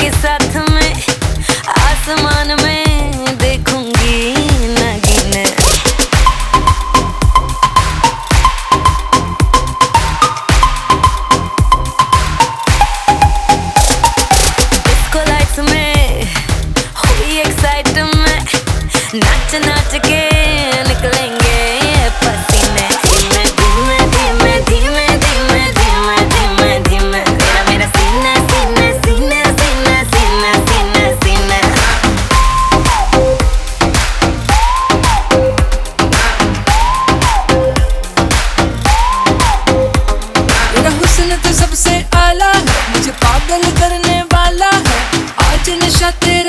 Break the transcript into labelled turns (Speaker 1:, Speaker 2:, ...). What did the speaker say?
Speaker 1: के साथ में आसमान में देखूँगी ना गिने। में हुई एक्साइट में नाच नाच के निकलेंगे।
Speaker 2: já teve.